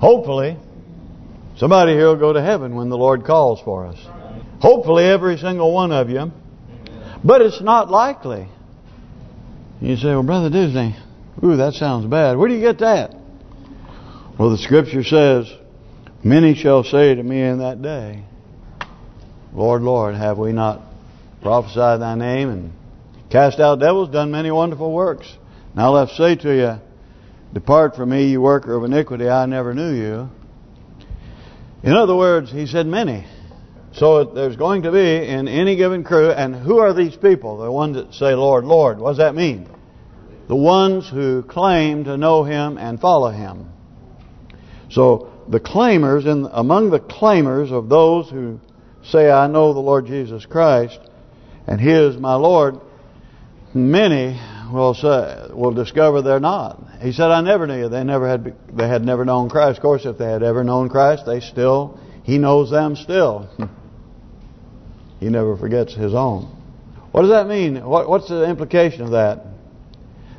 Hopefully, somebody here will go to heaven when the Lord calls for us. Hopefully, every single one of you. But it's not likely. You say, well, Brother Disney, ooh, that sounds bad. Where do you get that? Well, the Scripture says, Many shall say to me in that day, Lord, Lord, have we not prophesied thy name and cast out devils, done many wonderful works? Now let's say to you, Depart from me, you worker of iniquity, I never knew you. In other words, he said many. So there's going to be in any given crew, and who are these people? The ones that say, Lord, Lord. What does that mean? The ones who claim to know Him and follow Him. So the claimers, and among the claimers of those who say, I know the Lord Jesus Christ, and He is my Lord, many will say will discover they're not. He said, "I never knew you." They never had they had never known Christ. Of course, if they had ever known Christ, they still He knows them still. he never forgets His own. What does that mean? What, what's the implication of that?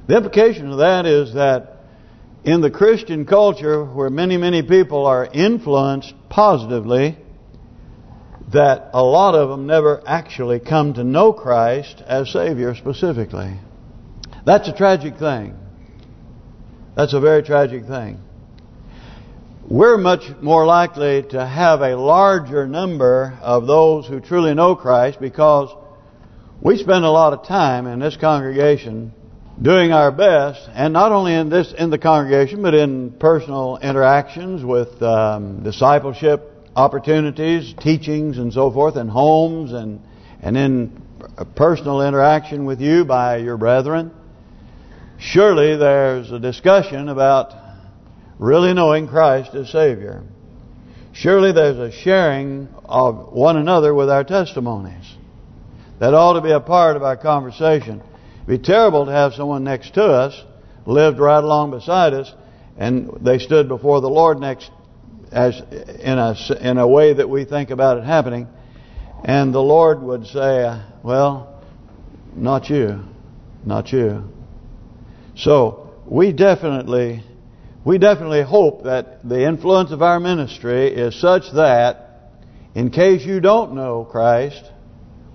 The implication of that is that in the Christian culture where many, many people are influenced positively, that a lot of them never actually come to know Christ as Savior specifically. That's a tragic thing. That's a very tragic thing. We're much more likely to have a larger number of those who truly know Christ because we spend a lot of time in this congregation doing our best, and not only in this in the congregation, but in personal interactions with um, discipleship opportunities, teachings, and so forth, in homes and and in personal interaction with you by your brethren. Surely there's a discussion about really knowing Christ as Savior. Surely there's a sharing of one another with our testimonies. That ought to be a part of our conversation. It'd be terrible to have someone next to us, lived right along beside us, and they stood before the Lord next as in a in a way that we think about it happening, and the Lord would say, "Well, not you, not you." So we definitely we definitely hope that the influence of our ministry is such that in case you don't know Christ,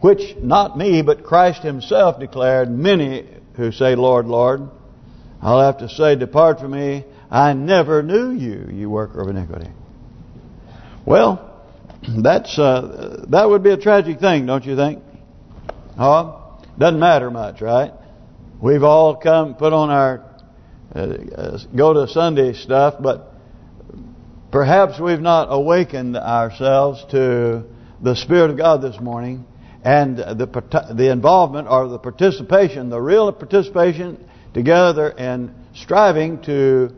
which not me but Christ himself declared, many who say, Lord, Lord, I'll have to say, depart from me, I never knew you, you worker of iniquity. Well, that's uh, that would be a tragic thing, don't you think? Huh? doesn't matter much, right? We've all come, put on our uh, uh, go to Sunday stuff, but perhaps we've not awakened ourselves to the Spirit of God this morning and the the involvement or the participation, the real participation together and striving to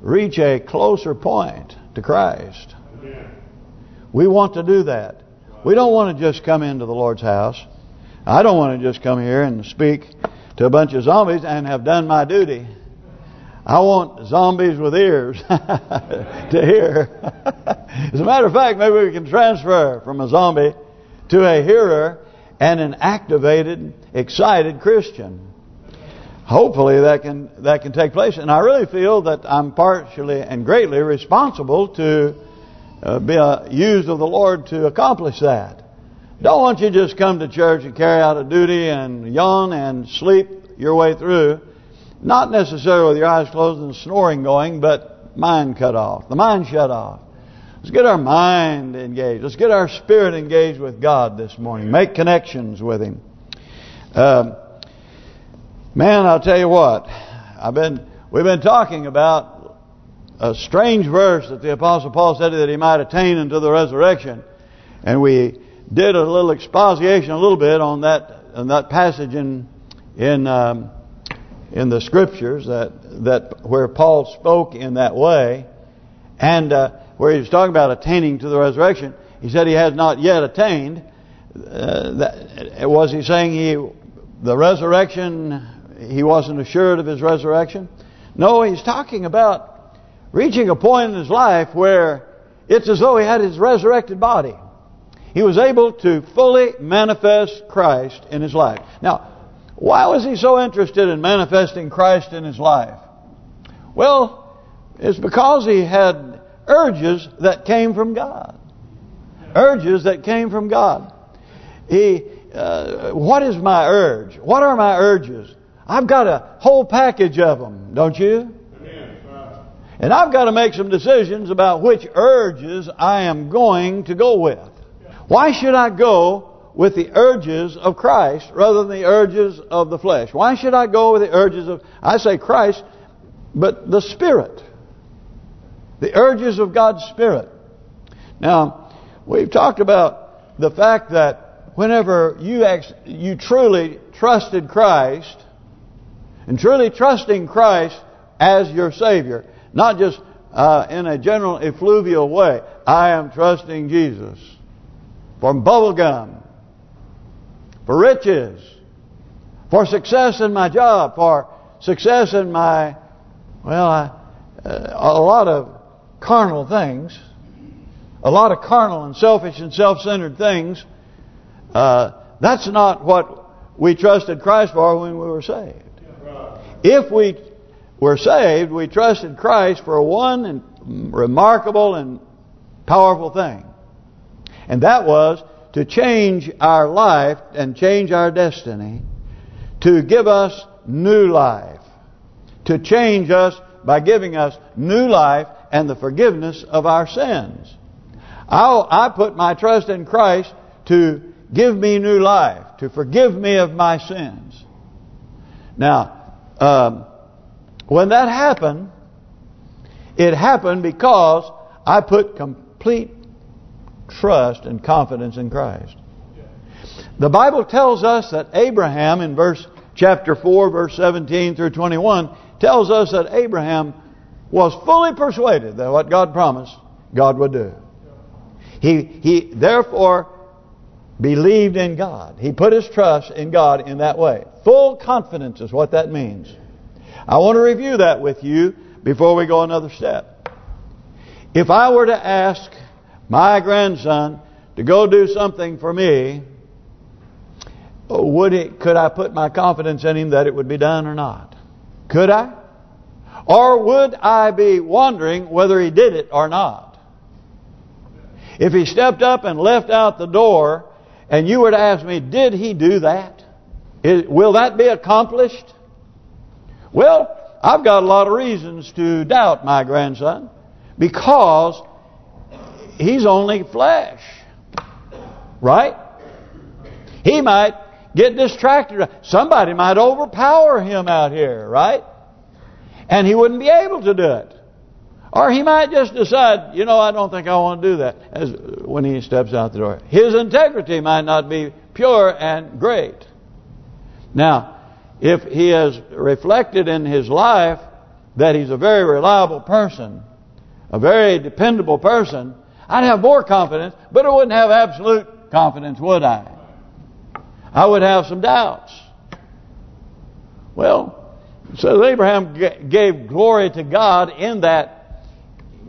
reach a closer point to Christ. We want to do that. We don't want to just come into the Lord's house. I don't want to just come here and speak to a bunch of zombies and have done my duty. I want zombies with ears to hear. As a matter of fact, maybe we can transfer from a zombie to a hearer and an activated, excited Christian. Hopefully that can that can take place. And I really feel that I'm partially and greatly responsible to uh, be a, used of the Lord to accomplish that. Don't want you to just come to church and carry out a duty and yawn and sleep your way through. Not necessarily with your eyes closed and snoring going, but mind cut off. The mind shut off. Let's get our mind engaged. Let's get our spirit engaged with God this morning. Make connections with Him. Um, man, I'll tell you what. I've been we've been talking about a strange verse that the Apostle Paul said that he might attain unto the resurrection, and we did a little exposition a little bit on that on that passage in in um, in the scriptures that that where Paul spoke in that way, and uh, where he was talking about attaining to the resurrection. He said he has not yet attained. Uh, that, was he saying he the resurrection? He wasn't assured of his resurrection. No, he's talking about reaching a point in his life where it's as though he had his resurrected body. He was able to fully manifest Christ in his life. Now, why was he so interested in manifesting Christ in his life? Well, it's because he had urges that came from God. Urges that came from God. He, uh, what is my urge? What are my urges? I've got a whole package of them, don't you? And I've got to make some decisions about which urges I am going to go with. Why should I go with the urges of Christ rather than the urges of the flesh? Why should I go with the urges of, I say Christ, but the Spirit. The urges of God's Spirit. Now, we've talked about the fact that whenever you you truly trusted Christ, and truly trusting Christ as your Savior, not just uh, in a general effluvial way. I am trusting Jesus for bubble gum, for riches, for success in my job, for success in my, well, I, uh, a lot of carnal things, a lot of carnal and selfish and self-centered things. Uh, that's not what we trusted Christ for when we were saved. If we were saved, we trusted Christ for one and remarkable and powerful thing. And that was to change our life and change our destiny, to give us new life, to change us by giving us new life and the forgiveness of our sins. i I put my trust in Christ to give me new life, to forgive me of my sins. Now, um, when that happened, it happened because I put complete trust and confidence in Christ. The Bible tells us that Abraham in verse chapter 4 verse 17 through 21 tells us that Abraham was fully persuaded that what God promised God would do. He he therefore believed in God. He put his trust in God in that way. Full confidence is what that means. I want to review that with you before we go another step. If I were to ask my grandson to go do something for me, would it? Could I put my confidence in him that it would be done or not? Could I? Or would I be wondering whether he did it or not? If he stepped up and left out the door and you were to ask me, did he do that? will that be accomplished? Well, I've got a lot of reasons to doubt my grandson because he's only flesh. Right? He might get distracted. Somebody might overpower him out here, right? And he wouldn't be able to do it. Or he might just decide, you know, I don't think I want to do that as when he steps out the door. His integrity might not be pure and great. Now, if he has reflected in his life that he's a very reliable person, a very dependable person, I'd have more confidence, but I wouldn't have absolute confidence, would I? I would have some doubts. Well, so Abraham gave glory to God in that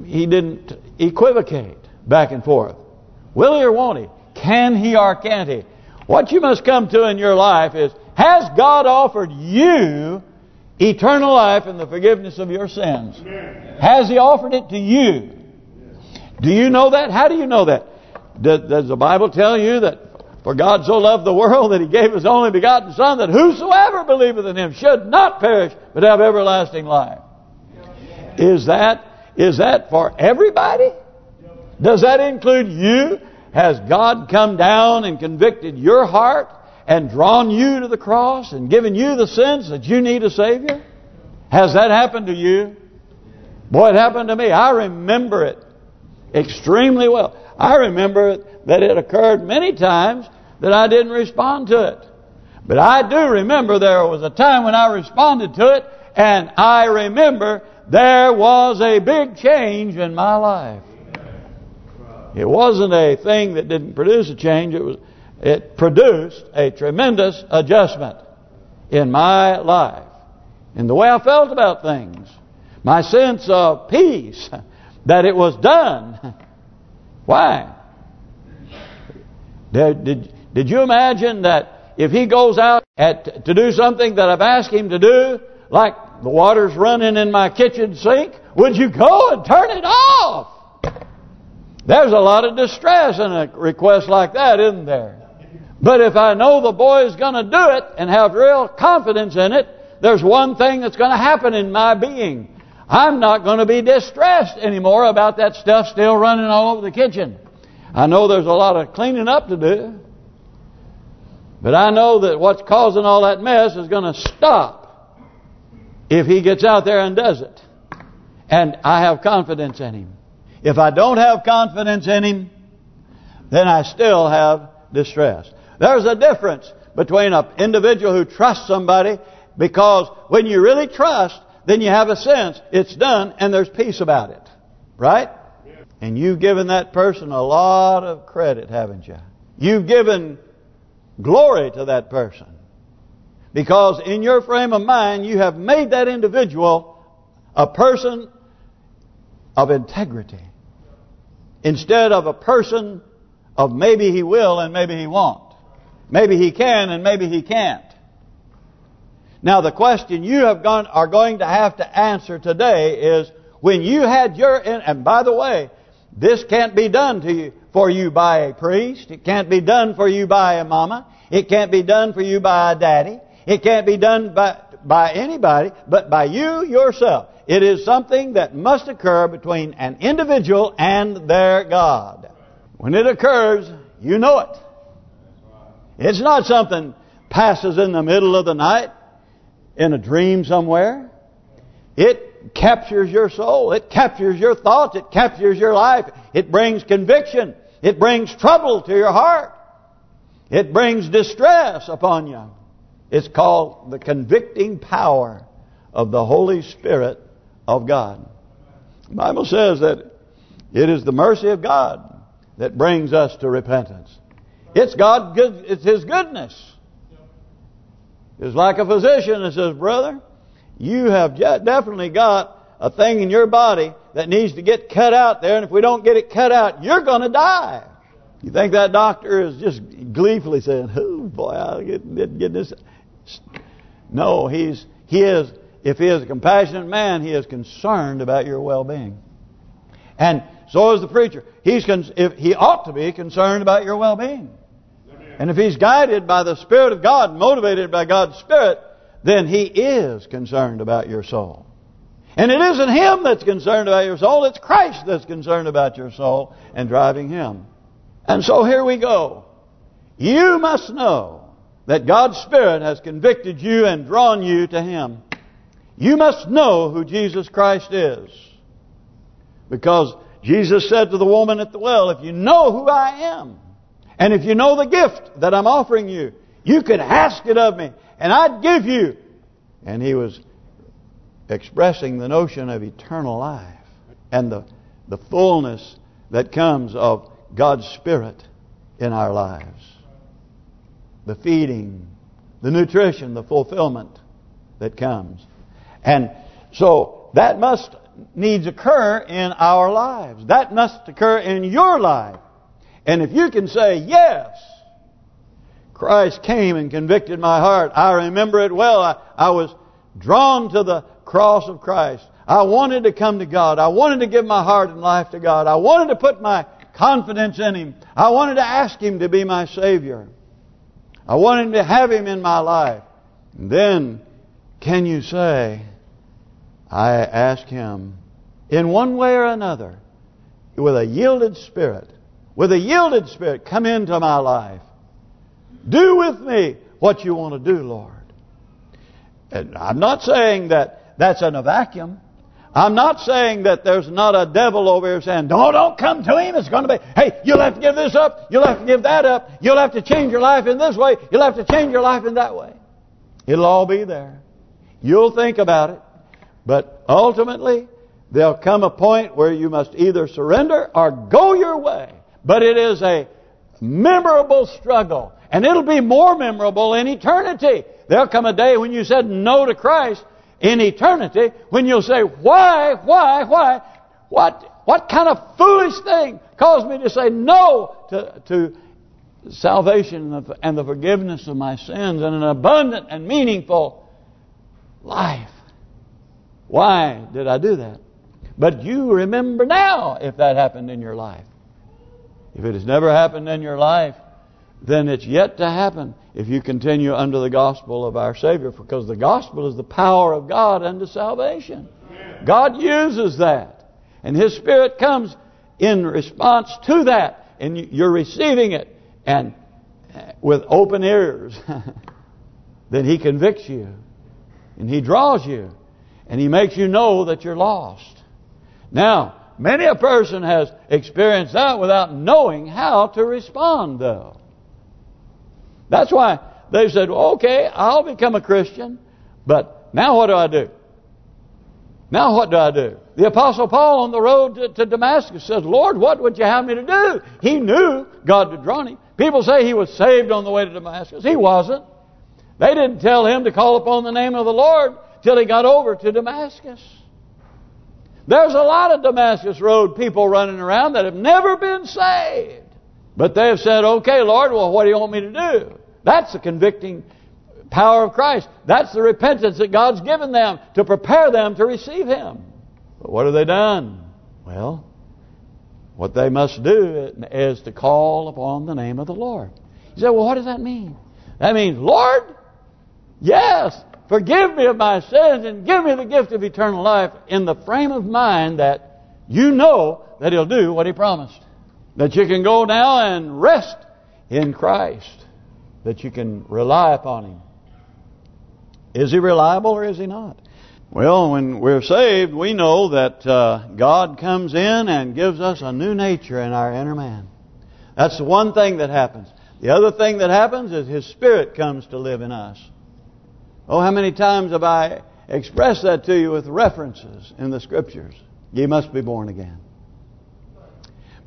he didn't equivocate back and forth. Will he or won't he? Can he or can't he? What you must come to in your life is, has God offered you eternal life and the forgiveness of your sins? Has He offered it to you? Do you know that? How do you know that? Does, the Bible tell you that for God so loved the world that He gave His only begotten Son that whosoever believeth in Him should not perish but have everlasting life? Is that is that for everybody? Does that include you? Has God come down and convicted your heart and drawn you to the cross and given you the sense that you need a Savior? Has that happened to you? Boy, it happened to me. I remember it extremely well. I remember that it occurred many times that I didn't respond to it. But I do remember there was a time when I responded to it, and I remember there was a big change in my life. It wasn't a thing that didn't produce a change. It was it produced a tremendous adjustment in my life, in the way I felt about things, my sense of peace, that it was done. Why? Did, did, did you imagine that if he goes out at, to do something that I've asked him to do, like the water's running in my kitchen sink, would you go and turn it off? There's a lot of distress in a request like that, isn't there? But if I know the boy is going to do it and have real confidence in it, there's one thing that's going to happen in my being. I'm not going to be distressed anymore about that stuff still running all over the kitchen. I know there's a lot of cleaning up to do. But I know that what's causing all that mess is going to stop if he gets out there and does it. And I have confidence in him. If I don't have confidence in him, then I still have distress. There's a difference between an individual who trusts somebody because when you really trust, then you have a sense it's done and there's peace about it. Right? And you've given that person a lot of credit, haven't you? You've given glory to that person. Because in your frame of mind, you have made that individual a person of integrity. Instead of a person of maybe he will and maybe he won't. Maybe he can and maybe he can't. Now the question you have gone are going to have to answer today is when you had your and by the way, this can't be done to you for you by a priest. It can't be done for you by a mama. It can't be done for you by a daddy. It can't be done by by anybody, but by you yourself. It is something that must occur between an individual and their God. When it occurs, you know it. It's not something passes in the middle of the night in a dream somewhere. It captures your soul. It captures your thoughts. It captures your life. It brings conviction. It brings trouble to your heart. It brings distress upon you. It's called the convicting power of the Holy Spirit of God. The Bible says that it is the mercy of God that brings us to repentance. It's God. It's His goodness. It's like a physician that says, "Brother, you have definitely got a thing in your body that needs to get cut out there, and if we don't get it cut out, you're going to die." You think that doctor is just gleefully saying, "Oh boy, I'll get, get this." No, he's he is. If he is a compassionate man, he is concerned about your well-being. And so is the preacher. He's if he ought to be concerned about your well-being. And if he's guided by the Spirit of God, motivated by God's Spirit, then he is concerned about your soul. And it isn't him that's concerned about your soul, it's Christ that's concerned about your soul and driving him. And so here we go. You must know that God's Spirit has convicted you and drawn you to Him. You must know who Jesus Christ is. Because Jesus said to the woman at the well, if you know who I am, and if you know the gift that I'm offering you, you could ask it of me, and I'd give you. And he was expressing the notion of eternal life and the, the fullness that comes of God's Spirit in our lives. The feeding, the nutrition, the fulfillment that comes. And so that must needs occur in our lives. That must occur in your life. And if you can say, yes, Christ came and convicted my heart. I remember it well. I, I was drawn to the cross of Christ. I wanted to come to God. I wanted to give my heart and life to God. I wanted to put my confidence in Him. I wanted to ask Him to be my Savior. I wanted to have Him in my life. And then, can you say, I ask Him in one way or another, with a yielded spirit, with a yielded spirit, come into my life. Do with me what you want to do, Lord. And I'm not saying that that's in a vacuum. I'm not saying that there's not a devil over here saying, no, don't come to him. It's going to be, hey, you'll have to give this up. You'll have to give that up. You'll have to change your life in this way. You'll have to change your life in that way. It'll all be there. You'll think about it. But ultimately, there'll come a point where you must either surrender or go your way. But it is a memorable struggle. And it'll be more memorable in eternity. There'll come a day when you said no to Christ in eternity when you'll say, why, why, why? What what kind of foolish thing caused me to say no to, to salvation and the forgiveness of my sins and an abundant and meaningful life? Why did I do that? But you remember now if that happened in your life. If it has never happened in your life, then it's yet to happen if you continue under the gospel of our Savior, because the gospel is the power of God unto salvation. God uses that. And His Spirit comes in response to that. And you're receiving it. And uh, with open ears, then He convicts you. And He draws you. And He makes you know that you're lost. Now, many a person has experienced that without knowing how to respond, though. That's why they said, okay, I'll become a Christian, but now what do I do? Now what do I do? The Apostle Paul on the road to, to, Damascus says, Lord, what would you have me to do? He knew God had drawn him. People say he was saved on the way to Damascus. He wasn't. They didn't tell him to call upon the name of the Lord till he got over to Damascus. There's a lot of Damascus Road people running around that have never been saved. But they have said, okay, Lord, well, what do you want me to do? That's the convicting power of Christ. That's the repentance that God's given them to prepare them to receive Him. But what have they done? Well, what they must do is to call upon the name of the Lord. You say, well, what does that mean? That means, Lord, yes, forgive me of my sins and give me the gift of eternal life in the frame of mind that you know that He'll do what He promised. That you can go now and rest in Christ. That you can rely upon Him. Is He reliable or is He not? Well, when we're saved, we know that uh, God comes in and gives us a new nature in our inner man. That's the one thing that happens. The other thing that happens is His Spirit comes to live in us. Oh, how many times have I expressed that to you with references in the Scriptures? Ye must be born again.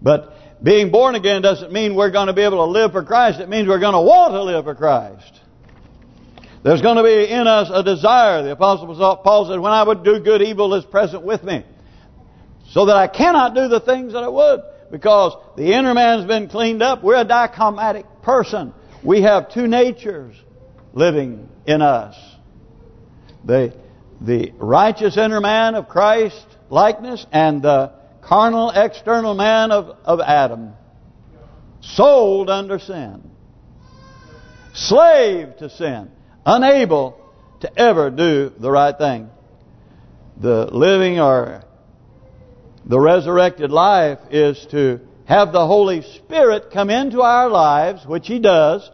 But being born again doesn't mean we're going to be able to live for Christ. It means we're going to want to live for Christ. There's going to be in us a desire. The Apostle Paul said, when I would do good, evil is present with me. So that I cannot do the things that I would. Because the inner man's been cleaned up. We're a dichomatic person. We have two natures living in us. The, the righteous inner man of Christ likeness and the carnal external man of, of Adam, sold under sin, slave to sin, unable to ever do the right thing. The living or the resurrected life is to have the Holy Spirit come into our lives, which He does,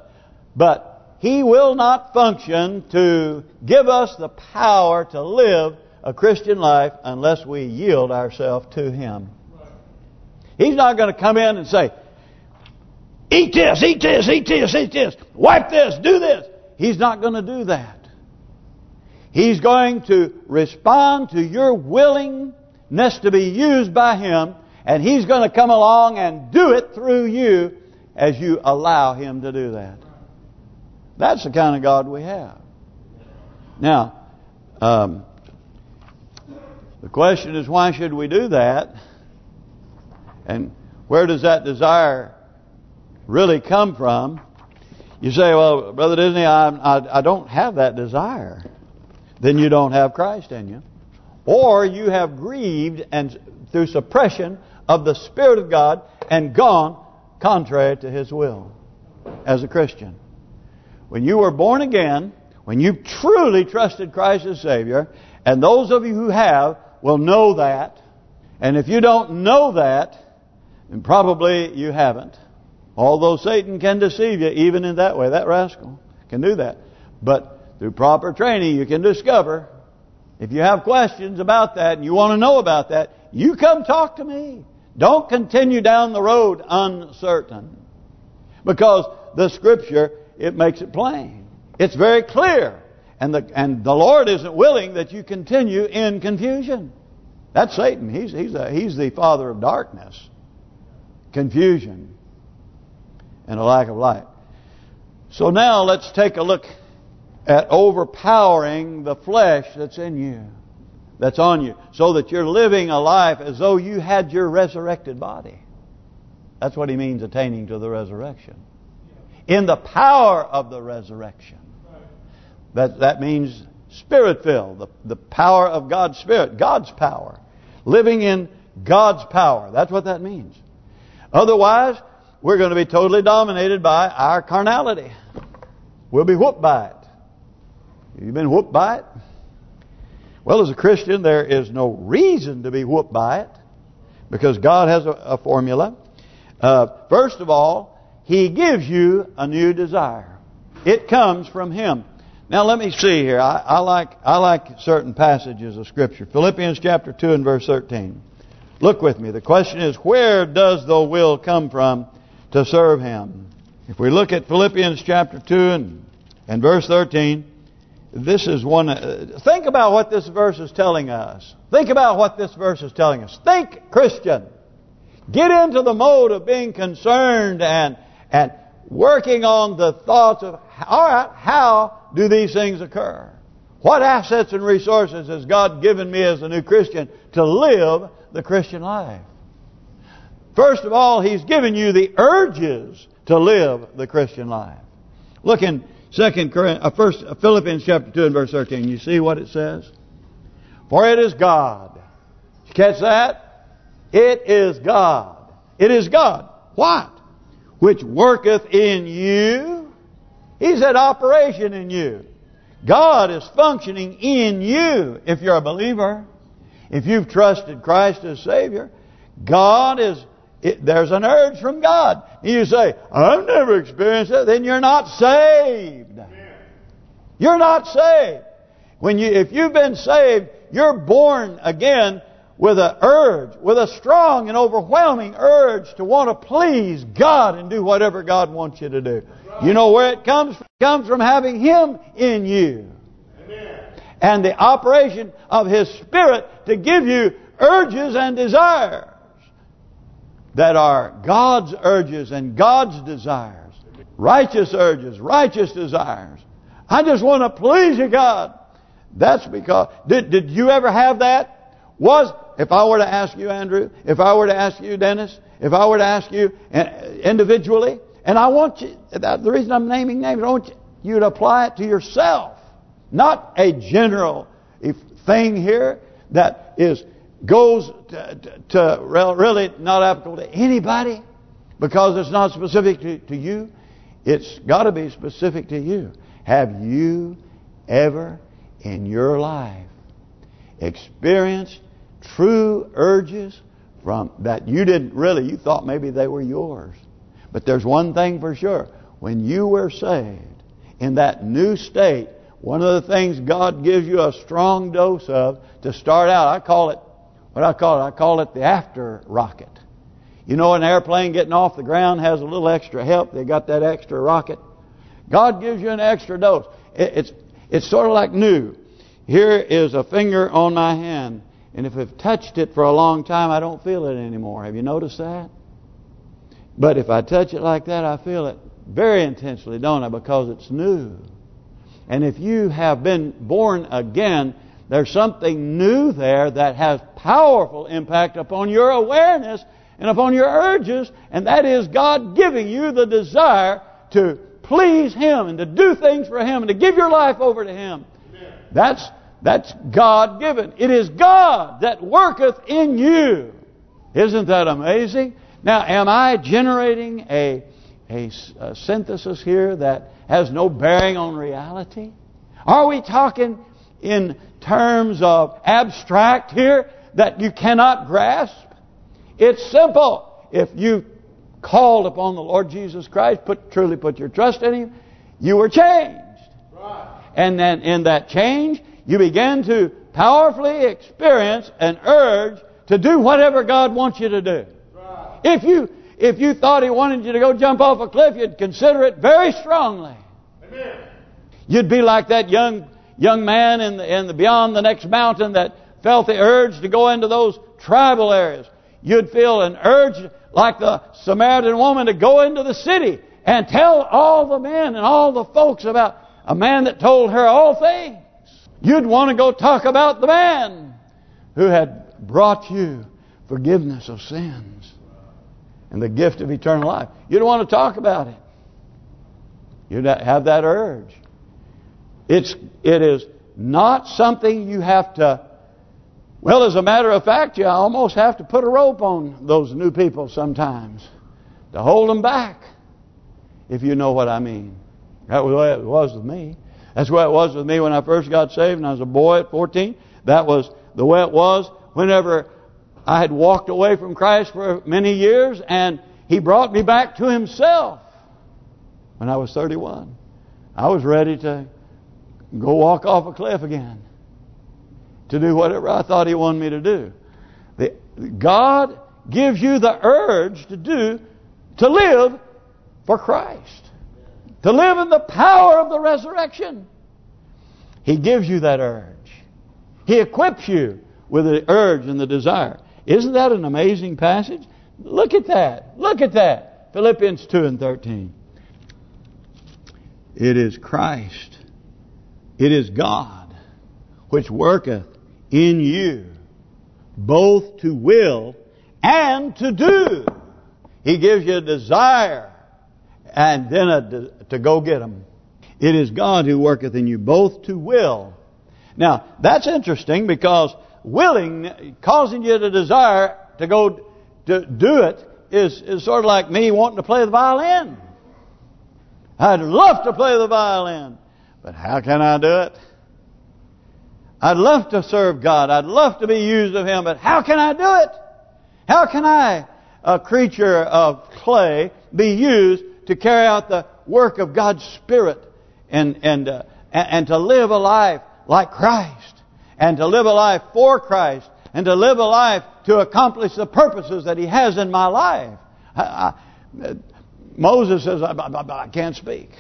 but He will not function to give us the power to live a Christian life unless we yield ourselves to Him. He's not going to come in and say, eat this, eat this, eat this, eat this, wipe this, do this. He's not going to do that. He's going to respond to your willingness to be used by Him, and He's going to come along and do it through you as you allow Him to do that. That's the kind of God we have. Now, um, the question is, why should we do that? And where does that desire really come from? You say, well, Brother Disney, I, I, I don't have that desire. Then you don't have Christ in you. Or you have grieved and through suppression of the Spirit of God and gone contrary to His will as a Christian. When you were born again, when you truly trusted Christ as Savior, and those of you who have will know that. And if you don't know that, then probably you haven't. Although Satan can deceive you even in that way. That rascal can do that. But through proper training you can discover. If you have questions about that and you want to know about that, you come talk to me. Don't continue down the road uncertain. Because the Scripture, it makes it plain. It's very clear. And the and the Lord isn't willing that you continue in confusion. That's Satan. He's he's a, he's the father of darkness, confusion, and a lack of light. So now let's take a look at overpowering the flesh that's in you, that's on you, so that you're living a life as though you had your resurrected body. That's what he means attaining to the resurrection. In the power of the resurrection. That that means spirit-filled, the, the power of God's Spirit, God's power. Living in God's power. That's what that means. Otherwise, we're going to be totally dominated by our carnality. We'll be whooped by it. You've been whooped by it? Well, as a Christian, there is no reason to be whooped by it because God has a, a formula. Uh, first of all, He gives you a new desire. It comes from Him. Now let me see here. I, I like I like certain passages of Scripture. Philippians chapter 2 and verse 13. Look with me. The question is, where does the will come from to serve Him? If we look at Philippians chapter 2 and, and verse 13, this is one... Uh, think about what this verse is telling us. Think about what this verse is telling us. Think, Christian. Get into the mode of being concerned and and working on the thoughts of, all right, how do these things occur? What assets and resources has God given me as a new Christian to live the Christian life? First of all, He's given you the urges to live the Christian life. Look in Second uh, First uh, Philippians chapter two and verse thirteen. You see what it says? For it is God. Did you catch that? It is God. It is God. What? Which worketh in you He's at operation in you. God is functioning in you if you're a believer. If you've trusted Christ as Savior, God is, it, there's an urge from God. You say, I've never experienced that. Then you're not saved. You're not saved. When you, If you've been saved, you're born again with an urge, with a strong and overwhelming urge to want to please God and do whatever God wants you to do. You know where it comes from? It comes from having Him in you. Amen. And the operation of His Spirit to give you urges and desires that are God's urges and God's desires. Righteous urges, righteous desires. I just want to please you, God. That's because, did, did you ever have that? Was, if I were to ask you, Andrew, if I were to ask you, Dennis, if I were to ask you uh, individually, and I want you, the reason I'm naming names, I want you to apply it to yourself. Not a general thing here that is goes to, to, to really not applicable to anybody because it's not specific to, to you. It's got to be specific to you. Have you ever in your life experienced true urges from that you didn't really, you thought maybe they were yours. But there's one thing for sure. When you were saved, in that new state, one of the things God gives you a strong dose of to start out, I call it, what I call it, I call it the after rocket. You know an airplane getting off the ground has a little extra help. They got that extra rocket. God gives you an extra dose. It's it's sort of like new. Here is a finger on my hand. And if I've touched it for a long time, I don't feel it anymore. Have you noticed that? But if I touch it like that, I feel it very intensely, don't I? Because it's new. And if you have been born again, there's something new there that has powerful impact upon your awareness and upon your urges, and that is God giving you the desire to please Him and to do things for Him and to give your life over to Him. That's that's God given. It is God that worketh in you. Isn't that amazing? Now, am I generating a, a, a synthesis here that has no bearing on reality? Are we talking in terms of abstract here that you cannot grasp? It's simple. If you called upon the Lord Jesus Christ, put truly put your trust in Him, you were changed. Right. And then in that change, you begin to powerfully experience an urge to do whatever God wants you to do. If you if you thought he wanted you to go jump off a cliff, you'd consider it very strongly. Amen. You'd be like that young young man in the, in the beyond the next mountain that felt the urge to go into those tribal areas. You'd feel an urge like the Samaritan woman to go into the city and tell all the men and all the folks about a man that told her all things. You'd want to go talk about the man who had brought you forgiveness of sins and the gift of eternal life. You don't want to talk about it. You'd have that urge. It's it is not something you have to. Well, as a matter of fact, you almost have to put a rope on those new people sometimes to hold them back, if you know what I mean. That was the way it was with me. That's the way it was with me when I first got saved and I was a boy at 14. That was the way it was whenever I had walked away from Christ for many years and He brought me back to Himself when I was 31. I was ready to go walk off a cliff again to do whatever I thought He wanted me to do. The, God gives you the urge to do, to live for Christ. To live in the power of the resurrection. He gives you that urge. He equips you with the urge and the desire. Isn't that an amazing passage? Look at that. Look at that. Philippians 2 and 13. It is Christ. It is God which worketh in you both to will and to do. He gives you a desire and then a, to go get them. It is God who worketh in you both to will. Now, that's interesting because willing, causing you to desire to go to do it is, is sort of like me wanting to play the violin. I'd love to play the violin, but how can I do it? I'd love to serve God. I'd love to be used of Him, but how can I do it? How can I, a creature of clay, be used to carry out the work of God's Spirit and and uh, and to live a life like Christ and to live a life for Christ and to live a life to accomplish the purposes that He has in my life? I, I, Moses says, I, I, can't speak.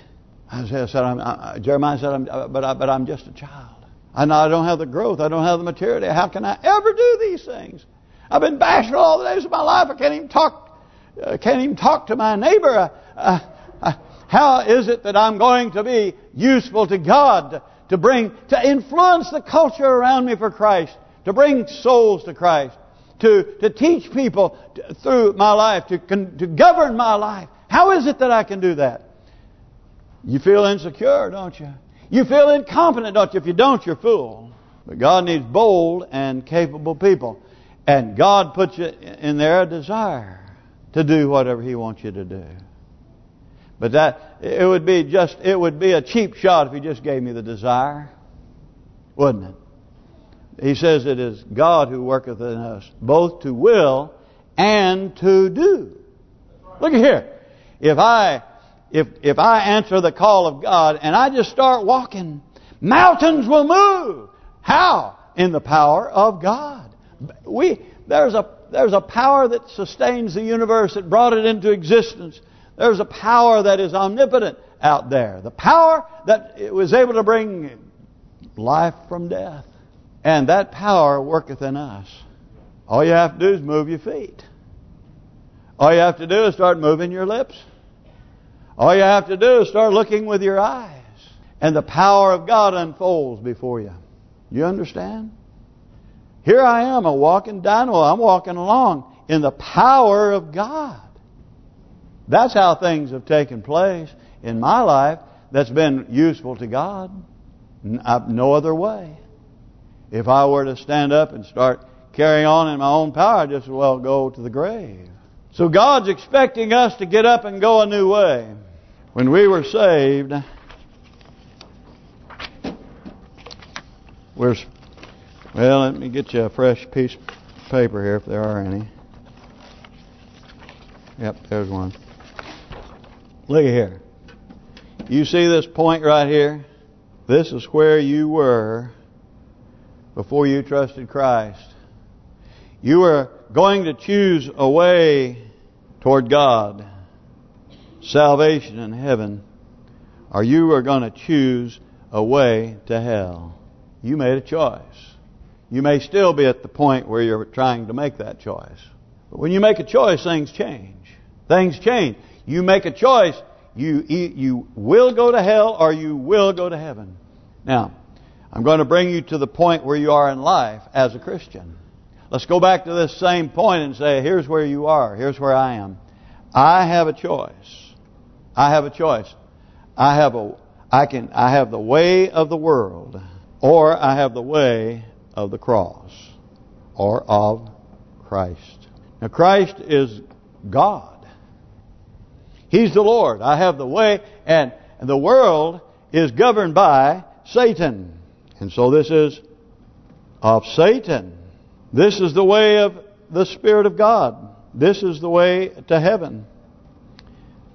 Isaiah said, I'm, Jeremiah said, I'm, but, I, but I'm just a child. And I don't have the growth. I don't have the maturity. How can I ever do these things? I've been bashful all the days of my life. I can't even talk. Uh, can't even talk to my neighbor. Uh, uh, uh how is it that I'm going to be useful to God to bring, to influence the culture around me for Christ, to bring souls to Christ, to to teach people to, through my life, to to govern my life? How is it that I can do that? You feel insecure, don't you? You feel incompetent, don't you? If you don't, you're fool. But God needs bold and capable people. And God puts you in there a desire to do whatever He wants you to do. But that it would be just it would be a cheap shot if He just gave me the desire, wouldn't it? He says it is God who worketh in us both to will and to do. Look at here. If I if if I answer the call of God and I just start walking, mountains will move. How? In the power of God. We there's a there's a power that sustains the universe that brought it into existence. There's a power that is omnipotent out there. The power that was able to bring life from death. And that power worketh in us. All you have to do is move your feet. All you have to do is start moving your lips. All you have to do is start looking with your eyes. And the power of God unfolds before you. You understand? Here I am, a walking dynamo. I'm walking along in the power of God. That's how things have taken place in my life that's been useful to God. Uh, no other way. If I were to stand up and start carrying on in my own power, I'd just as well go to the grave. So God's expecting us to get up and go a new way. When we were saved, we're well, let me get you a fresh piece of paper here if there are any. Yep, there's one. Look here. You see this point right here? This is where you were before you trusted Christ. You were going to choose a way toward God salvation in heaven, or you are going to choose a way to hell. You made a choice. You may still be at the point where you're trying to make that choice. But when you make a choice, things change. Things change. You make a choice, you you will go to hell or you will go to heaven. Now, I'm going to bring you to the point where you are in life as a Christian. Let's go back to this same point and say, here's where you are. Here's where I am. I have a choice. I have a choice. I have a I can I have the way of the world or I have the way of the cross or of Christ. Now Christ is God. He's the Lord. I have the way. And the world is governed by Satan. And so this is of Satan. This is the way of the Spirit of God. This is the way to heaven.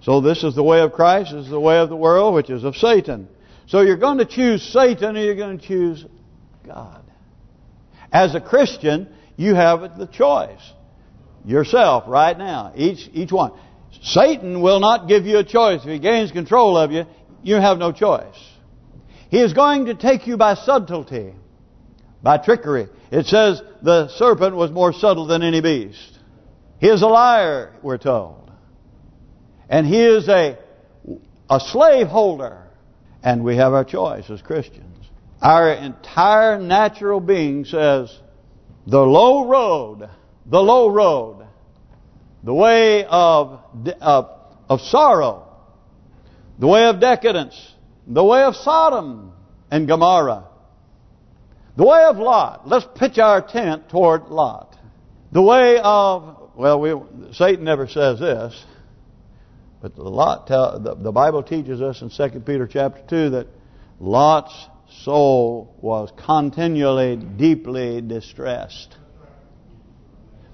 So this is the way of Christ, this is the way of the world, which is of Satan. So you're going to choose Satan or you're going to choose God. As a Christian, you have the choice. Yourself, right now. Each each one. Satan will not give you a choice. If he gains control of you, you have no choice. He is going to take you by subtlety, by trickery. It says the serpent was more subtle than any beast. He is a liar, we're told. And he is a a slave holder. And we have our choice as Christians. Our entire natural being says, the low road, the low road, the way of, of, of sorrow, the way of decadence, the way of Sodom and Gomorrah, the way of Lot. Let's pitch our tent toward Lot. The way of, well, we, Satan never says this, but the Lot tell, the, the Bible teaches us in 2 Peter chapter 2 that Lot's soul was continually deeply distressed.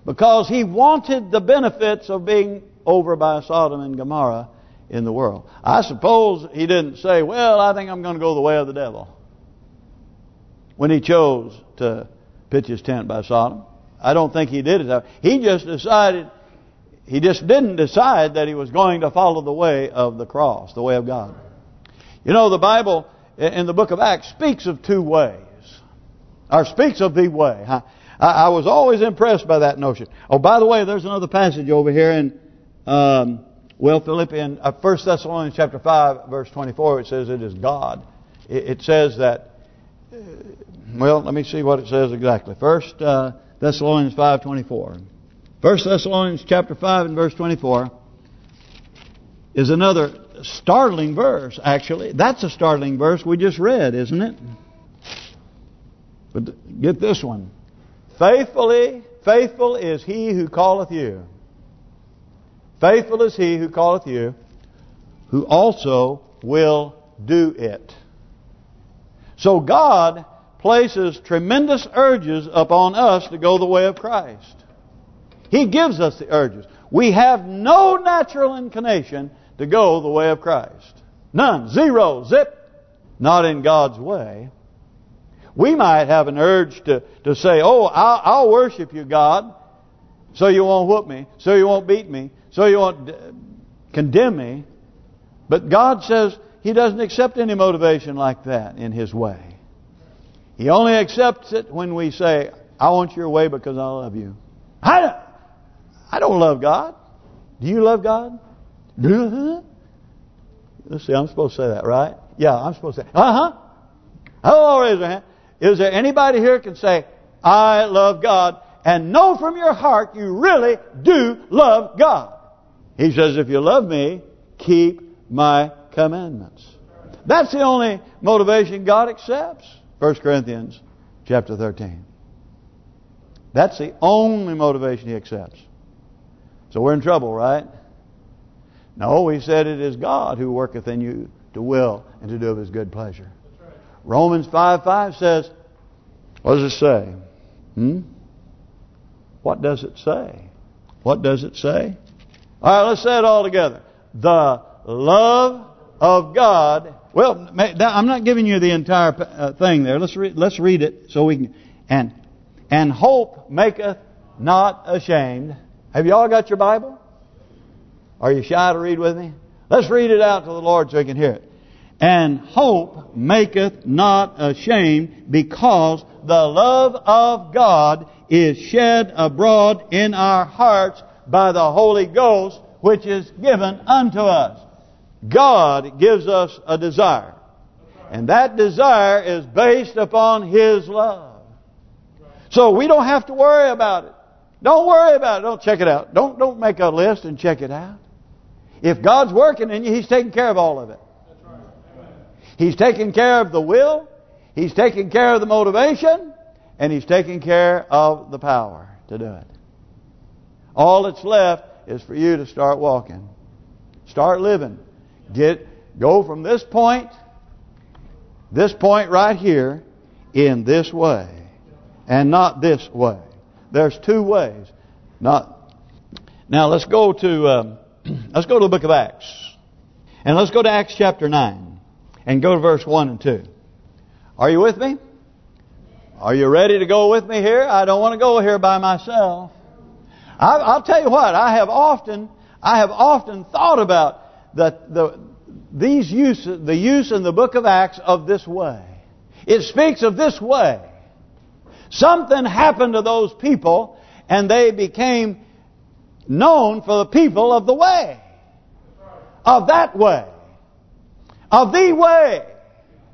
Because he wanted the benefits of being over by Sodom and Gomorrah in the world. I suppose he didn't say, well, I think I'm going to go the way of the devil. When he chose to pitch his tent by Sodom. I don't think he did it. He just decided, he just didn't decide that he was going to follow the way of the cross, the way of God. You know, the Bible in the book of Acts speaks of two ways. Or speaks of the way. I, I was always impressed by that notion. Oh, by the way, there's another passage over here in, um, well, Philippians, uh, 1 Thessalonians chapter 5, verse 24, it says it is God. It, it says that, uh, well, let me see what it says exactly. First uh, Thessalonians 5.24. 1 Thessalonians chapter 5 and verse 24 is another startling verse, actually. That's a startling verse we just read, isn't it? But get this one. Faithfully, faithful is he who calleth you. Faithful is he who calleth you, who also will do it. So God places tremendous urges upon us to go the way of Christ. He gives us the urges. We have no natural inclination to go the way of Christ. None. Zero. Zip. Not in God's way. We might have an urge to, to say, oh, I'll, I'll worship you, God, so you won't whoop me, so you won't beat me, so you won't condemn me. But God says He doesn't accept any motivation like that in His way. He only accepts it when we say, I want your way because I love you. I, I don't love God. Do you love God? Let's see, I'm supposed to say that, right? Yeah, I'm supposed to say, uh-huh. Oh, raise your hand. Is there anybody here can say, I love God, and know from your heart you really do love God? He says, if you love me, keep my commandments. That's the only motivation God accepts. 1 Corinthians chapter 13. That's the only motivation He accepts. So we're in trouble, right? No, he said it is God who worketh in you to will and to do of his good pleasure. Romans 5, 5 says, what does it say? Hmm? What does it say? What does it say? All right, let's say it all together. The love of God. Well, I'm not giving you the entire uh, thing there. Let's read. Let's read it so we can. And and hope maketh not ashamed. Have you all got your Bible? Are you shy to read with me? Let's read it out to the Lord so he can hear it. And hope maketh not ashamed because the love of God is shed abroad in our hearts by the Holy Ghost which is given unto us. God gives us a desire. And that desire is based upon His love. So we don't have to worry about it. Don't worry about it. Don't check it out. Don't don't make a list and check it out. If God's working in you, He's taking care of all of it. He's taking care of the will. He's taking care of the motivation. And He's taking care of the power to do it. All that's left is for you to start walking Start living. Get Go from this point, this point right here, in this way. And not this way. There's two ways. Not Now let's go to um, let's go to the book of Acts. And let's go to Acts chapter 9. And go to verse 1 and 2. Are you with me? Are you ready to go with me here? I don't want to go here by myself. I, will tell you what. I have often, I have often thought about the the these use the use in the book of Acts of this way. It speaks of this way. Something happened to those people, and they became known for the people of the way, of that way, of the way.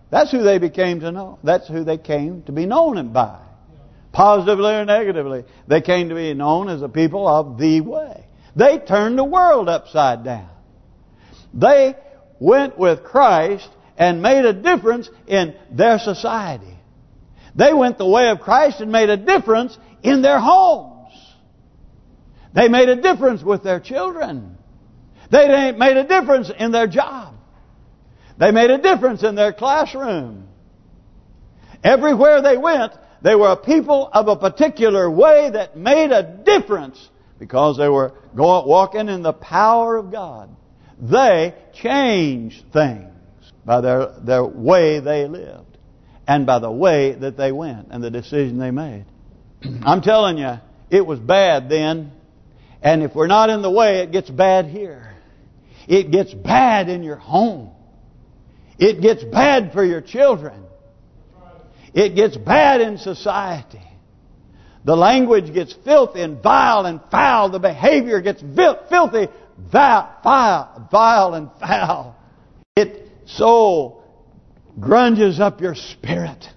That's who they became to know. That's who they came to be known by. Positively or negatively. They came to be known as a people of the way. They turned the world upside down. They went with Christ and made a difference in their society. They went the way of Christ and made a difference in their homes. They made a difference with their children. They made a difference in their job. They made a difference in their classroom. Everywhere they went, they were a people of a particular way that made a difference because they were going walking in the power of God. They changed things by their their way they lived and by the way that they went and the decision they made. I'm telling you, it was bad then. And if we're not in the way, it gets bad here. It gets bad in your home. It gets bad for your children. It gets bad in society. The language gets filthy and vile and foul. The behavior gets filthy, vile, and foul. It so grunges up your spirit.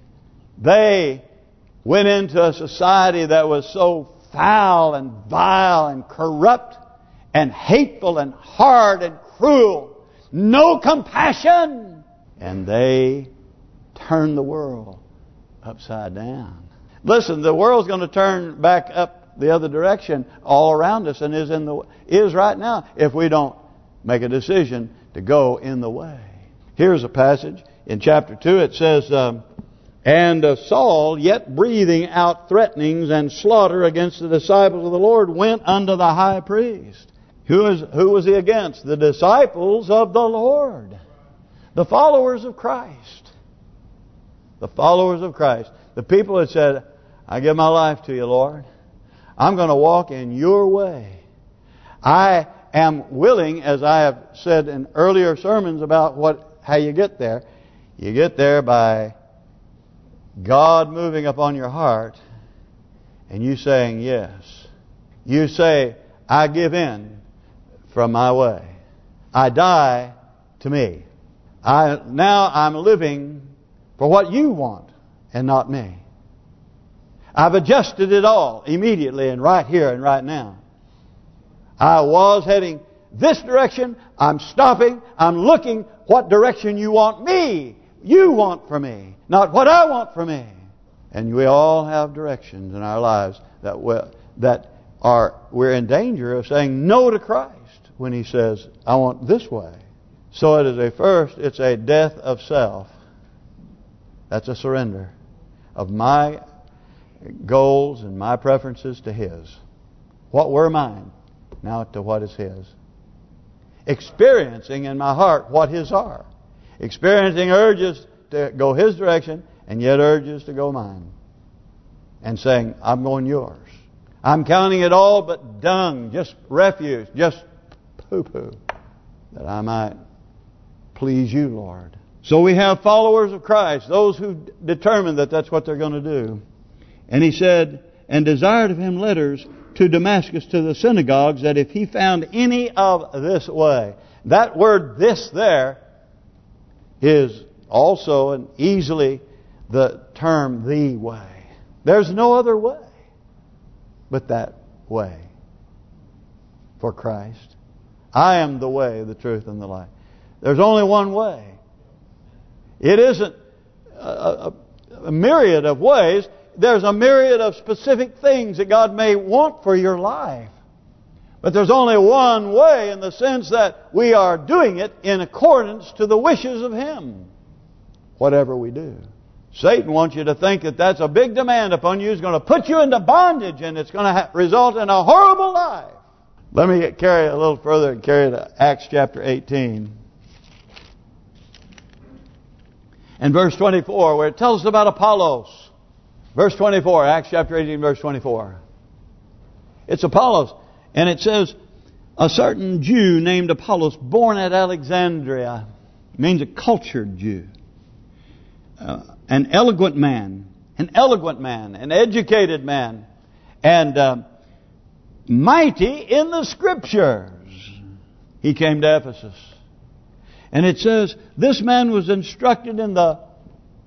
They went into a society that was so foul and vile and corrupt and hateful and hard and cruel. No compassion. And they turn the world upside down. Listen, the world's going to turn back up the other direction all around us and is in the is right now if we don't make a decision to go in the way. Here's a passage in chapter 2. It says, um, And uh, Saul, yet breathing out threatenings and slaughter against the disciples of the Lord, went unto the high priest. Who is who was he against? The disciples of the Lord. The followers of Christ. The followers of Christ. The people that said, I give my life to you, Lord. I'm going to walk in your way. I am willing, as I have said in earlier sermons about what how you get there. You get there by God moving upon your heart and you saying yes. You say, I give in from my way. I die to me. I Now I'm living for what you want and not me. I've adjusted it all immediately and right here and right now. I was heading this direction. I'm stopping. I'm looking what direction you want me, you want for me, not what I want for me. And we all have directions in our lives that we, that are we're in danger of saying no to Christ when He says, I want this way. So it is a first, it's a death of self. That's a surrender of my goals and my preferences to His. What were mine, now to what is His. Experiencing in my heart what His are. Experiencing urges to go His direction and yet urges to go mine. And saying, I'm going yours. I'm counting it all but dung, just refuse, just poo-poo, that I might please you, Lord. So we have followers of Christ, those who determine that that's what they're going to do. And he said, and desired of him letters to Damascus to the synagogues that if he found any of this way. That word this there is also and easily the term the way. There's no other way but that way for Christ. I am the way, the truth, and the life. There's only one way. It isn't a, a, a myriad of ways. There's a myriad of specific things that God may want for your life. But there's only one way in the sense that we are doing it in accordance to the wishes of Him. Whatever we do. Satan wants you to think that that's a big demand upon you. He's going to put you into bondage and it's going to result in a horrible life. Let me get, carry it a little further and carry it to Acts chapter 18. And verse 24 where it tells us about Apollos. Verse 24, Acts chapter 18 verse 24. It's Apollos. And it says, a certain Jew named Apollos, born at Alexandria, means a cultured Jew. Uh, an eloquent man, an eloquent man, an educated man, and uh, mighty in the Scriptures. He came to Ephesus. And it says, this man was instructed in the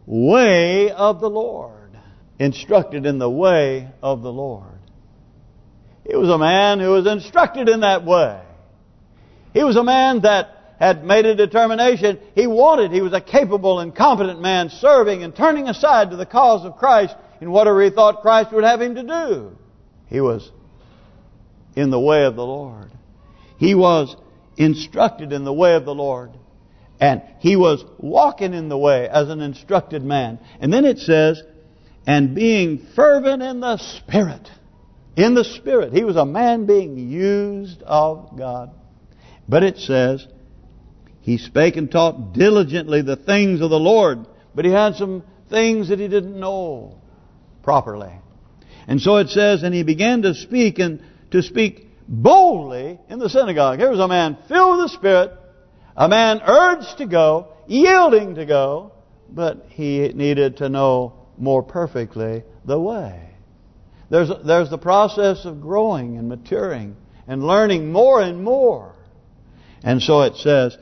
way of the Lord. Instructed in the way of the Lord. He was a man who was instructed in that way. He was a man that had made a determination. He wanted, he was a capable and competent man serving and turning aside to the cause of Christ in whatever he thought Christ would have him to do. He was in the way of the Lord. He was instructed in the way of the Lord. And he was walking in the way as an instructed man. And then it says, and being fervent in the Spirit. In the Spirit. He was a man being used of God. But it says, he spake and taught diligently the things of the Lord. But he had some things that he didn't know properly. And so it says, and he began to speak and to speak boldly in the synagogue. Here was a man filled with the Spirit, a man urged to go, yielding to go, but he needed to know more perfectly the way. There's there's the process of growing and maturing and learning more and more. And so it says,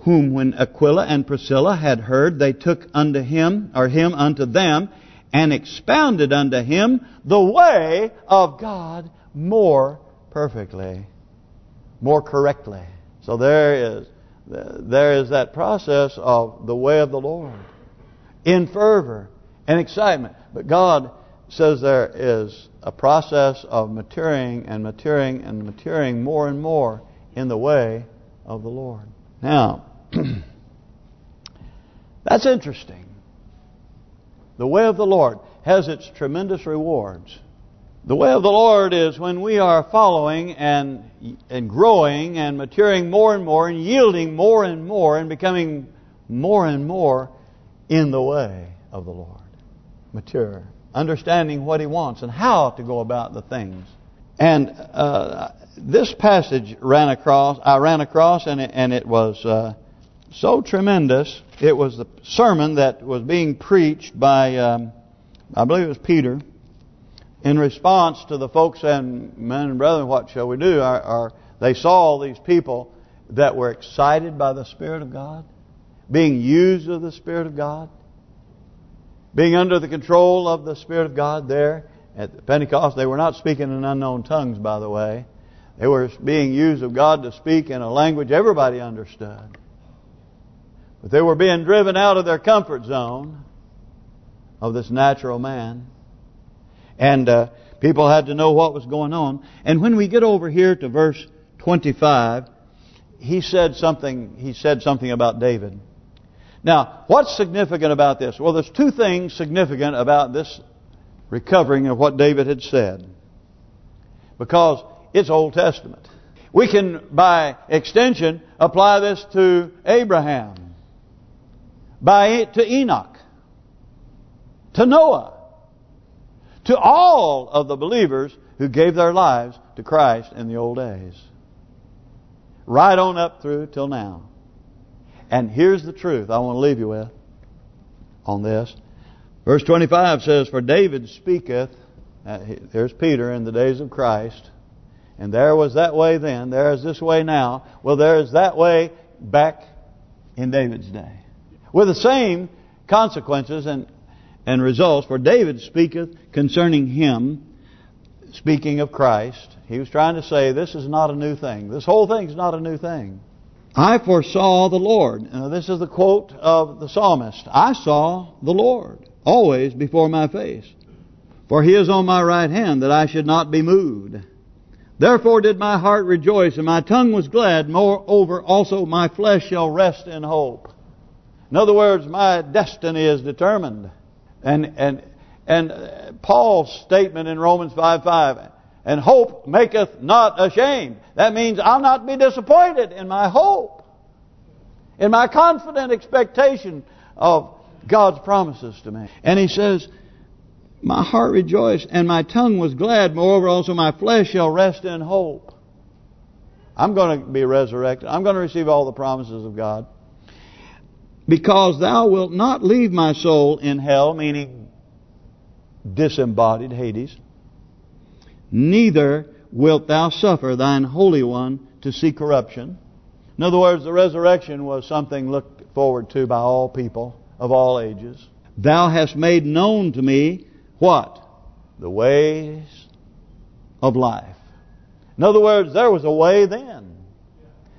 whom when Aquila and Priscilla had heard, they took unto him, or him unto them, and expounded unto him the way of God more perfectly, more correctly. So there is there is that process of the way of the Lord in fervor and excitement. But God says there is a process of maturing and maturing and maturing more and more in the way of the Lord. Now, That's interesting. The way of the Lord has its tremendous rewards. The way of the Lord is when we are following and and growing and maturing more and more and yielding more and more and becoming more and more in the way of the Lord. Mature. Understanding what He wants and how to go about the things. And uh, this passage ran across, I ran across, and it, and it was uh, so tremendous. It was the sermon that was being preached by, um, I believe it was Peter, in response to the folks and men and brethren, what shall we do? They saw all these people that were excited by the Spirit of God, being used of the Spirit of God, being under the control of the Spirit of God there at Pentecost. They were not speaking in unknown tongues, by the way. They were being used of God to speak in a language everybody understood. But they were being driven out of their comfort zone of this natural man. And uh, people had to know what was going on. And when we get over here to verse 25, he said something. He said something about David. Now, what's significant about this? Well, there's two things significant about this recovering of what David had said. Because it's Old Testament. We can, by extension, apply this to Abraham, by to Enoch, to Noah, to all of the believers who gave their lives to Christ in the old days. Right on up through till now. And here's the truth I want to leave you with on this. Verse 25 says, For David speaketh, uh, there's Peter in the days of Christ, and there was that way then, there is this way now. Well, there is that way back in David's day. With the same consequences and and results. For David speaketh concerning him, speaking of Christ. He was trying to say, this is not a new thing. This whole thing is not a new thing. I foresaw the Lord. Now, this is the quote of the psalmist. I saw the Lord always before my face. For he is on my right hand that I should not be moved. Therefore did my heart rejoice, and my tongue was glad. Moreover, also my flesh shall rest in hope. In other words, my destiny is determined. And and and Paul's statement in Romans 5:5, and hope maketh not ashamed. That means I'll not be disappointed in my hope, in my confident expectation of God's promises to me. And he says, my heart rejoiced, and my tongue was glad. Moreover, also my flesh shall rest in hope. I'm going to be resurrected. I'm going to receive all the promises of God. Because thou wilt not leave my soul in hell, meaning disembodied Hades, neither wilt thou suffer thine Holy One to see corruption. In other words, the resurrection was something looked forward to by all people of all ages. Thou hast made known to me what? The ways of life. In other words, there was a way then.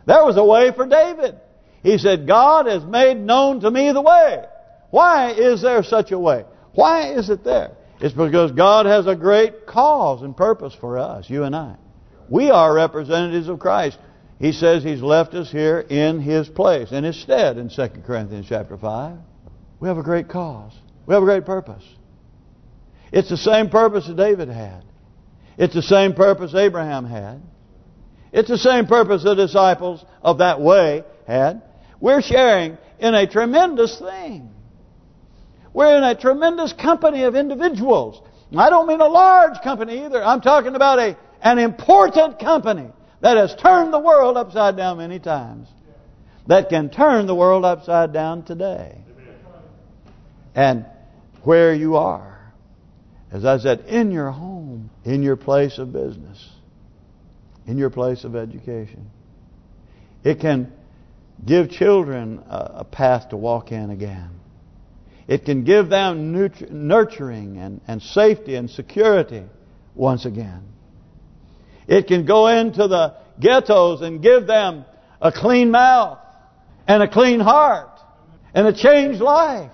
There was a way for David. He said, God has made known to me the way. Why is there such a way? Why is it there? It's because God has a great cause and purpose for us, you and I. We are representatives of Christ. He says He's left us here in His place, in His stead in 2 Corinthians chapter 5. We have a great cause. We have a great purpose. It's the same purpose that David had. It's the same purpose Abraham had. It's the same purpose the disciples of that way had. We're sharing in a tremendous thing. We're in a tremendous company of individuals. I don't mean a large company either. I'm talking about a an important company that has turned the world upside down many times. That can turn the world upside down today. And where you are as I said, in your home, in your place of business, in your place of education. It can give children a, path to walk in again. It can give them nurturing and, and safety and security once again. It can go into the ghettos and give them a clean mouth and a clean heart and a changed life.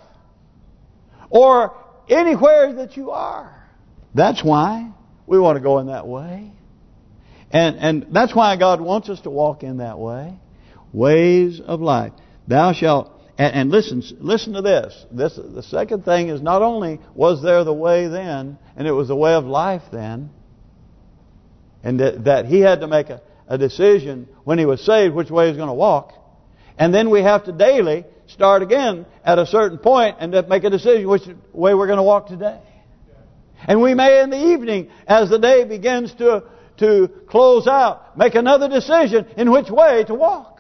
Or anywhere that you are. That's why we want to go in that way. And and that's why God wants us to walk in that way. Ways of life. Thou shalt and, listen listen to this. This the second thing is not only was there the way then, and it was the way of life then, and that, that he had to make a, a decision when he was saved which way he's going to walk. And then we have to daily start again at a certain point and make a decision which way we're going to walk today. And we may in the evening, as the day begins to to close out, make another decision in which way to walk.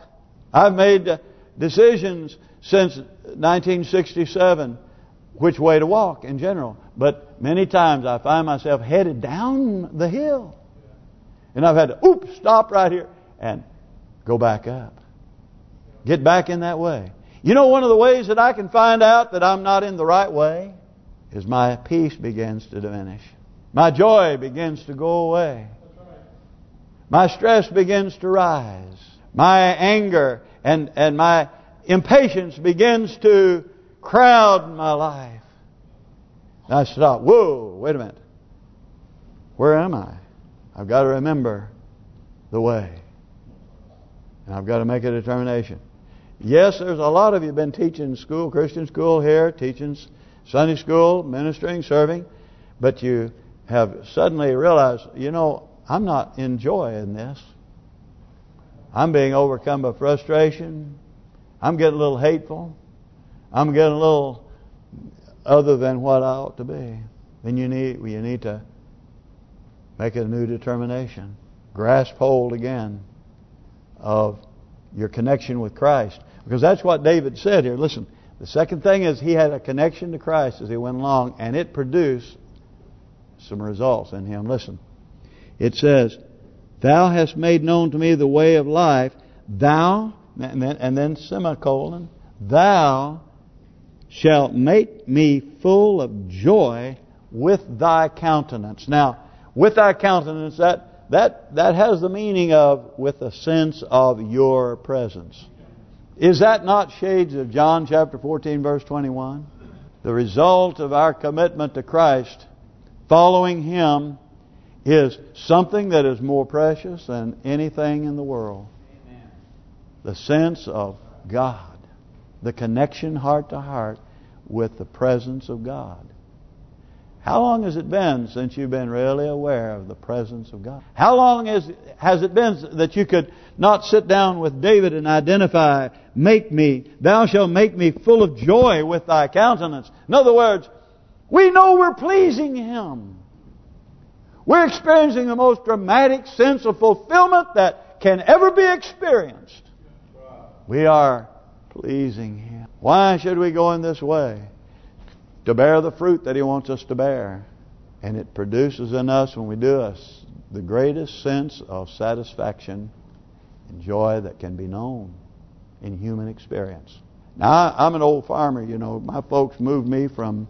I've made uh, decisions since 1967 which way to walk in general. But many times I find myself headed down the hill. And I've had to, oops, stop right here and go back up. Get back in that way. You know one of the ways that I can find out that I'm not in the right way is my peace begins to diminish. My joy begins to go away. My stress begins to rise. My anger and, and my impatience begins to crowd my life. And I stop. Whoa, wait a minute. Where am I? I've got to remember the way. And I've got to make a determination. Yes, there's a lot of you been teaching school, Christian school here, teaching Sunday school, ministering, serving, but you have suddenly realized, you know, I'm not enjoying this. I'm being overcome by frustration. I'm getting a little hateful. I'm getting a little other than what I ought to be. Then you need you need to make a new determination. Grasp hold again of your connection with Christ. Because that's what David said here. Listen, the second thing is he had a connection to Christ as he went along, and it produced some results in him. Listen, it says, Thou hast made known to me the way of life. Thou, and then, and then semicolon, Thou shalt make me full of joy with thy countenance. Now, with thy countenance, that that that has the meaning of with a sense of your presence. Is that not shades of John chapter 14 verse 21? The result of our commitment to Christ, following Him, is something that is more precious than anything in the world. Amen. The sense of God. The connection heart to heart with the presence of God. How long has it been since you've been really aware of the presence of God? How long has has it been that you could not sit down with David and identify, make me, thou shalt make me full of joy with thy countenance. In other words, we know we're pleasing Him. We're experiencing the most dramatic sense of fulfillment that can ever be experienced. We are pleasing Him. Why should we go in this way? To bear the fruit that He wants us to bear. And it produces in us, when we do us, the greatest sense of satisfaction and joy that can be known in human experience. Now, I'm an old farmer, you know. My folks moved me from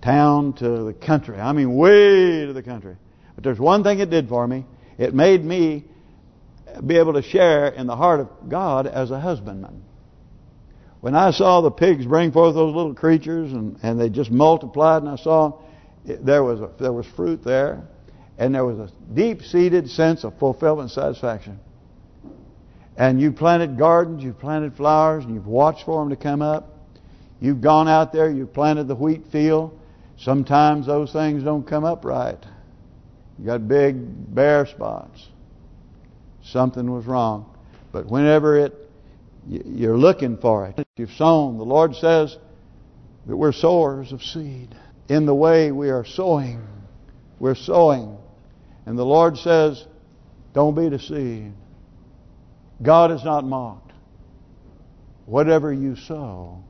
town to the country. I mean, way to the country. But there's one thing it did for me. It made me be able to share in the heart of God as a husbandman. When I saw the pigs bring forth those little creatures and, and they just multiplied and I saw there was a, there was fruit there and there was a deep-seated sense of fulfillment and satisfaction. And you planted gardens, you've planted flowers, and you've watched for them to come up. You've gone out there, you've planted the wheat field. Sometimes those things don't come up right. You got big bare spots. Something was wrong. But whenever it you're looking for it, you've sown. The Lord says that we're sowers of seed. In the way we are sowing, we're sowing. And the Lord says, don't be deceived. God is not mocked. Whatever you sow,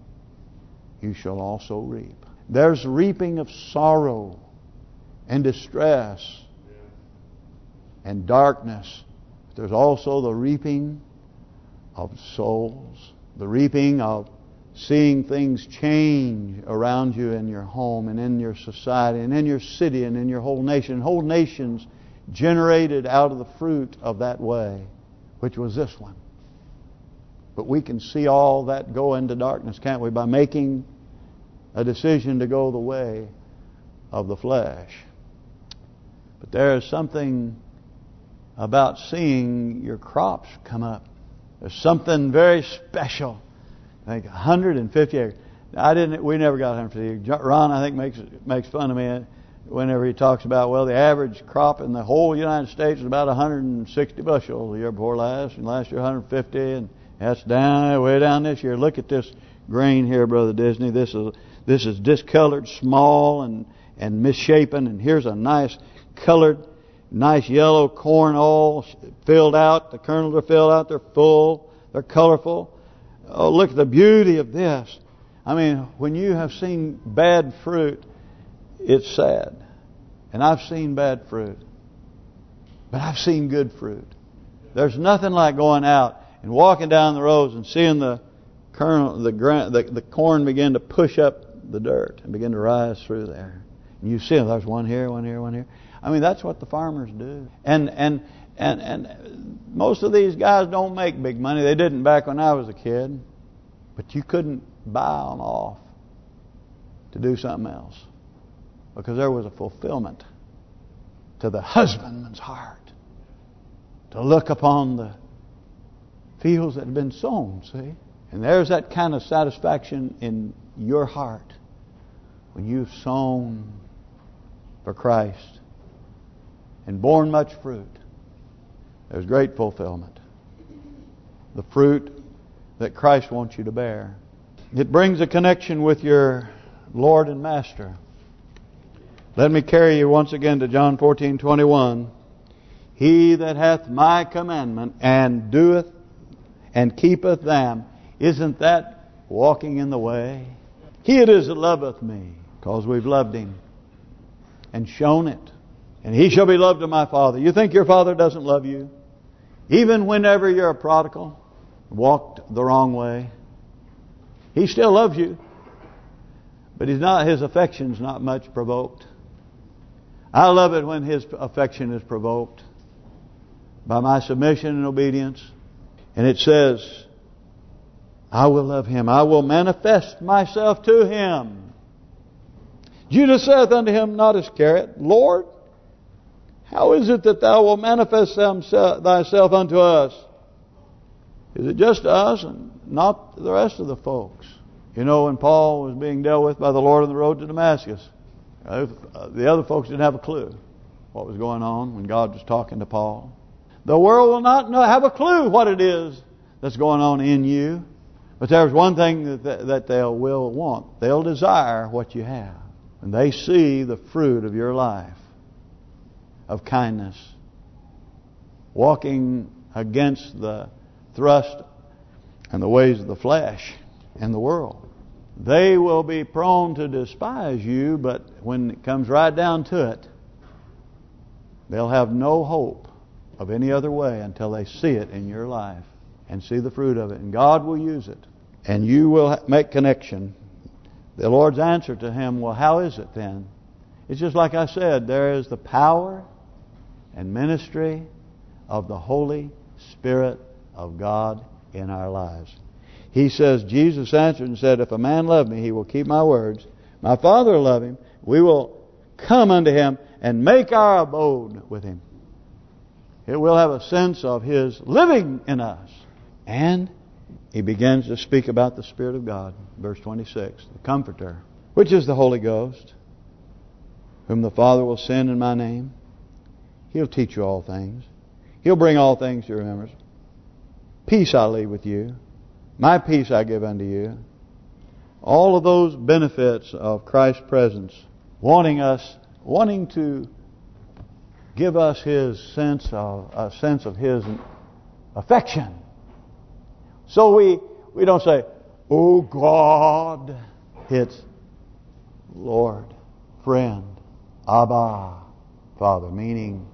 you shall also reap. There's reaping of sorrow and distress and darkness. There's also the reaping of souls, the reaping of seeing things change around you in your home and in your society and in your city and in your whole nation. Whole nations generated out of the fruit of that way, which was this one. But we can see all that go into darkness, can't we, by making a decision to go the way of the flesh. But there is something about seeing your crops come up. There's something very special. I think 150 acres. I didn't. We never got 150 acres. Ron, I think makes makes fun of me whenever he talks about well, the average crop in the whole United States is about 160 bushels the year before last, and last year 150, and that's down way down this year. Look at this grain here, brother Disney. This is this is discolored, small, and and misshapen. And here's a nice colored, nice yellow corn all filled out. The kernels are filled out. They're full. They're colorful. Oh, look at the beauty of this. I mean, when you have seen bad fruit, it's sad. And I've seen bad fruit. But I've seen good fruit. There's nothing like going out and walking down the roads and seeing the kernel, the, the, the corn begin to push up the dirt and begin to rise through there. And you see them. There's one here, one here, one here. I mean, that's what the farmers do. And and and and most of these guys don't make big money. They didn't back when I was a kid. But you couldn't buy them off to do something else. Because there was a fulfillment to the husbandman's heart. To look upon the fields that had been sown, see? And there's that kind of satisfaction in your heart when you've sown for Christ and borne much fruit. There's great fulfillment. The fruit that Christ wants you to bear. It brings a connection with your Lord and Master. Let me carry you once again to John 14:21. He that hath my commandment and doeth and keepeth them, isn't that walking in the way? He it is that loveth me, because we've loved him and shown it. And he shall be loved of my Father. You think your Father doesn't love you? Even whenever you're a prodigal, walked the wrong way, he still loves you. But he's not his affection's not much provoked. I love it when his affection is provoked by my submission and obedience. And it says, I will love him. I will manifest myself to him. Judas saith unto him, not Iscariot, Lord, How is it that thou wilt manifest thyself unto us? Is it just us and not the rest of the folks? You know, when Paul was being dealt with by the Lord on the road to Damascus, uh, the other folks didn't have a clue what was going on when God was talking to Paul. The world will not know, have a clue what it is that's going on in you. But there's one thing that, that they will want. They'll desire what you have. And they see the fruit of your life of kindness. Walking against the thrust and the ways of the flesh and the world. They will be prone to despise you, but when it comes right down to it, they'll have no hope of any other way until they see it in your life and see the fruit of it. And God will use it. And you will make connection. The Lord's answer to him, well, how is it then? It's just like I said, there is the power and ministry of the Holy Spirit of God in our lives. He says, Jesus answered and said, If a man love me, he will keep my words. My Father will love him. We will come unto him and make our abode with him. It will have a sense of his living in us. And he begins to speak about the Spirit of God. Verse 26, the Comforter, which is the Holy Ghost, whom the Father will send in my name. He'll teach you all things. He'll bring all things to your remembrance. Peace I leave with you. My peace I give unto you. All of those benefits of Christ's presence, wanting us, wanting to give us His sense of a sense of His affection. So we we don't say, "Oh God," it's Lord, friend, Abba, Father, meaning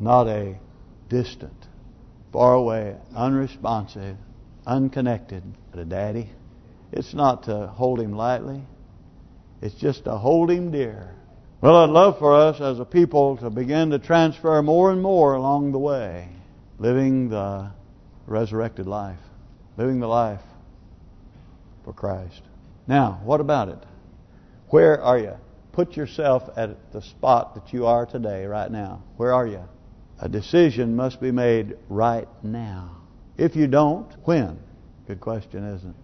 not a distant, far away, unresponsive, unconnected to Daddy. It's not to hold him lightly. It's just to hold him dear. Well, I'd love for us as a people to begin to transfer more and more along the way, living the resurrected life, living the life for Christ. Now, what about it? Where are you? Put yourself at the spot that you are today, right now. Where are you? A decision must be made right now. If you don't, when? Good question, isn't it?